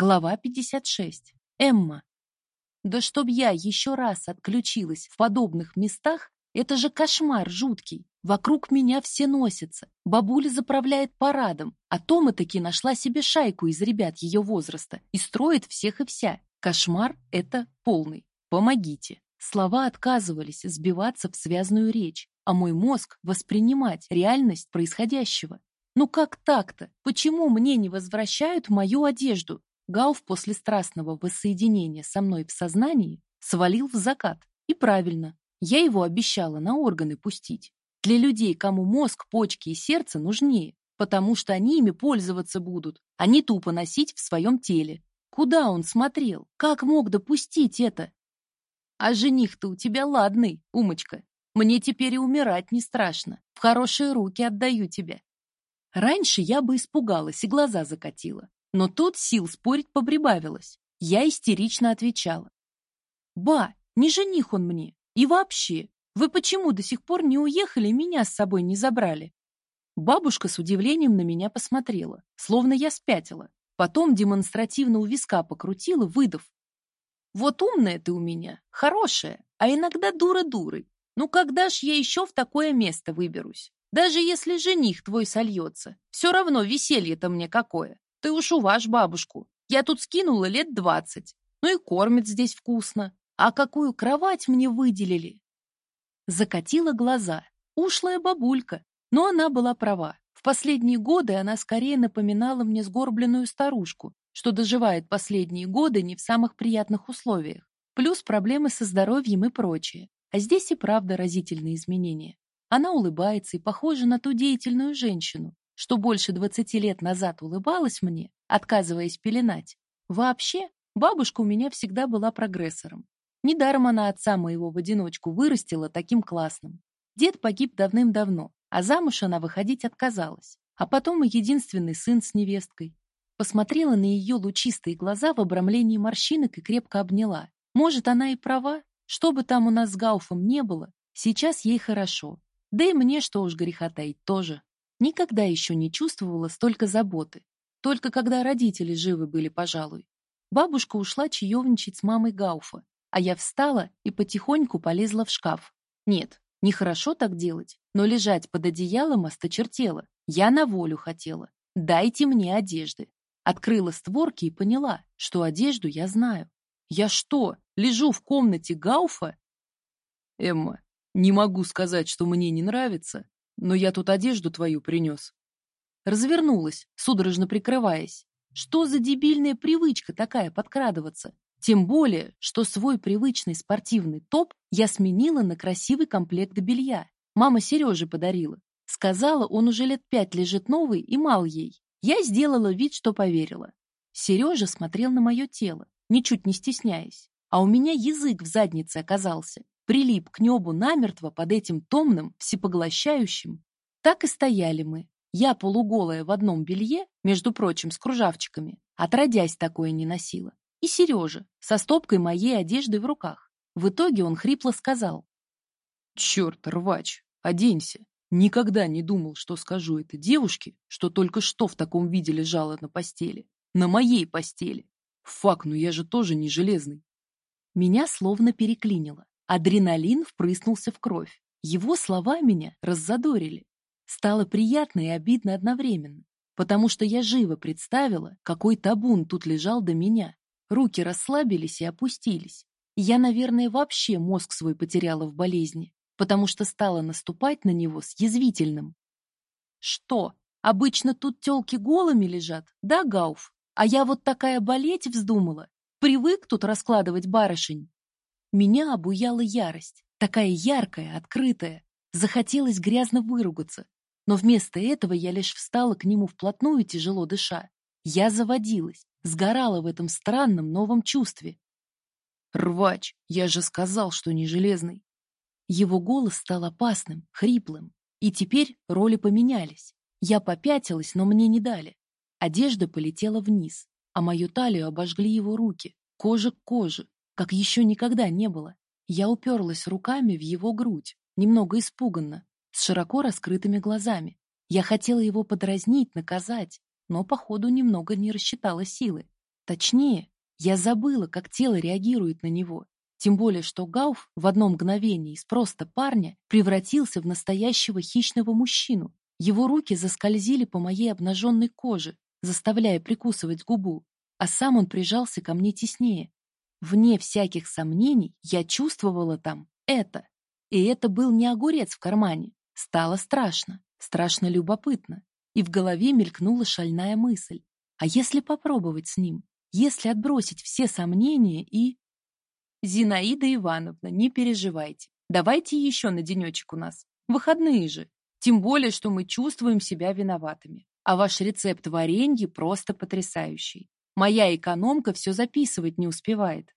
Глава 56. Эмма. Да чтоб я еще раз отключилась в подобных местах, это же кошмар жуткий. Вокруг меня все носятся. Бабуля заправляет парадом, а Тома таки нашла себе шайку из ребят ее возраста и строит всех и вся. Кошмар — это полный. Помогите. Слова отказывались сбиваться в связную речь, а мой мозг воспринимать реальность происходящего. Ну как так-то? Почему мне не возвращают мою одежду? Гауф после страстного воссоединения со мной в сознании свалил в закат. И правильно, я его обещала на органы пустить. Для людей, кому мозг, почки и сердце нужнее, потому что они ими пользоваться будут, а не тупо носить в своем теле. Куда он смотрел? Как мог допустить это? А жених-то у тебя ладный, умочка. Мне теперь и умирать не страшно. В хорошие руки отдаю тебя. Раньше я бы испугалась и глаза закатила. Но тут сил спорить побрибавилось. Я истерично отвечала. «Ба, не жених он мне. И вообще, вы почему до сих пор не уехали и меня с собой не забрали?» Бабушка с удивлением на меня посмотрела, словно я спятила. Потом демонстративно у виска покрутила, выдав. «Вот умная ты у меня, хорошая, а иногда дура дурой. Ну когда ж я еще в такое место выберусь? Даже если жених твой сольется, все равно веселье-то мне какое. Ты уж уваж бабушку. Я тут скинула лет двадцать. Ну и кормят здесь вкусно. А какую кровать мне выделили? Закатила глаза. Ушлая бабулька. Но она была права. В последние годы она скорее напоминала мне сгорбленную старушку, что доживает последние годы не в самых приятных условиях. Плюс проблемы со здоровьем и прочее. А здесь и правда разительные изменения. Она улыбается и похожа на ту деятельную женщину, что больше двадцати лет назад улыбалась мне, отказываясь пеленать. Вообще, бабушка у меня всегда была прогрессором. Недаром она отца моего в одиночку вырастила таким классным. Дед погиб давным-давно, а замуж она выходить отказалась. А потом и единственный сын с невесткой. Посмотрела на ее лучистые глаза в обрамлении морщинок и крепко обняла. Может, она и права? Что бы там у нас с Гауфом не было, сейчас ей хорошо. Да и мне, что уж греха таить, тоже. Никогда еще не чувствовала столько заботы. Только когда родители живы были, пожалуй. Бабушка ушла чаевничать с мамой Гауфа, а я встала и потихоньку полезла в шкаф. Нет, нехорошо так делать, но лежать под одеялом осточертела. Я на волю хотела. Дайте мне одежды. Открыла створки и поняла, что одежду я знаю. Я что, лежу в комнате Гауфа? Эмма, не могу сказать, что мне не нравится, но я тут одежду твою принес. Развернулась, судорожно прикрываясь. Что за дебильная привычка такая подкрадываться? Тем более, что свой привычный спортивный топ я сменила на красивый комплект белья. Мама Сереже подарила. Сказала, он уже лет пять лежит новый и мал ей. Я сделала вид, что поверила. Сережа смотрел на мое тело, ничуть не стесняясь. А у меня язык в заднице оказался прилип к небу намертво под этим томным, всепоглощающим. Так и стояли мы. Я полуголая в одном белье, между прочим, с кружавчиками, отродясь такое не носила. И Сережа, со стопкой моей одежды в руках. В итоге он хрипло сказал. «Черт, рвач, оденься. Никогда не думал, что скажу это девушке, что только что в таком виде лежала на постели. На моей постели. Фак, ну я же тоже не железный». Меня словно переклинило. Адреналин впрыснулся в кровь. Его слова меня раззадорили. Стало приятно и обидно одновременно, потому что я живо представила, какой табун тут лежал до меня. Руки расслабились и опустились. Я, наверное, вообще мозг свой потеряла в болезни, потому что стала наступать на него с язвительным. Что, обычно тут тёлки голыми лежат, да, Гауф? А я вот такая болеть вздумала. Привык тут раскладывать барышень. Меня обуяла ярость, такая яркая, открытая. Захотелось грязно выругаться, но вместо этого я лишь встала к нему вплотную, тяжело дыша. Я заводилась, сгорала в этом странном новом чувстве. «Рвач, я же сказал, что не железный!» Его голос стал опасным, хриплым, и теперь роли поменялись. Я попятилась, но мне не дали. Одежда полетела вниз, а мою талию обожгли его руки, кожа к коже, как еще никогда не было. Я уперлась руками в его грудь, немного испуганно, с широко раскрытыми глазами. Я хотела его подразнить, наказать, но, походу, немного не рассчитала силы. Точнее, я забыла, как тело реагирует на него. Тем более, что Гауф в одно мгновение из просто парня превратился в настоящего хищного мужчину. Его руки заскользили по моей обнаженной коже, заставляя прикусывать губу, а сам он прижался ко мне теснее. Вне всяких сомнений я чувствовала там это. И это был не огурец в кармане. Стало страшно, страшно любопытно. И в голове мелькнула шальная мысль. А если попробовать с ним? Если отбросить все сомнения и... Зинаида Ивановна, не переживайте. Давайте еще на денечек у нас. Выходные же. Тем более, что мы чувствуем себя виноватыми. А ваш рецепт варенья просто потрясающий. Моя экономка все записывать не успевает.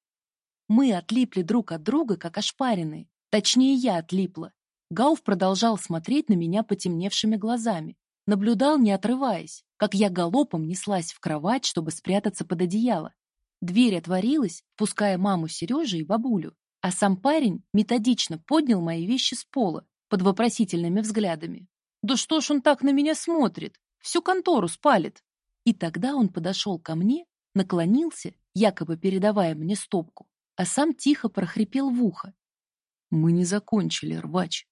Мы отлипли друг от друга, как ошпаренные. Точнее, я отлипла. Гауф продолжал смотреть на меня потемневшими глазами. Наблюдал, не отрываясь, как я галопом неслась в кровать, чтобы спрятаться под одеяло. Дверь отворилась, пуская маму Сережи и бабулю, а сам парень методично поднял мои вещи с пола под вопросительными взглядами. «Да что ж он так на меня смотрит? Всю контору спалит!» И тогда он подошел ко мне, наклонился, якобы передавая мне стопку, а сам тихо прохрипел в ухо. «Мы не закончили, рвач.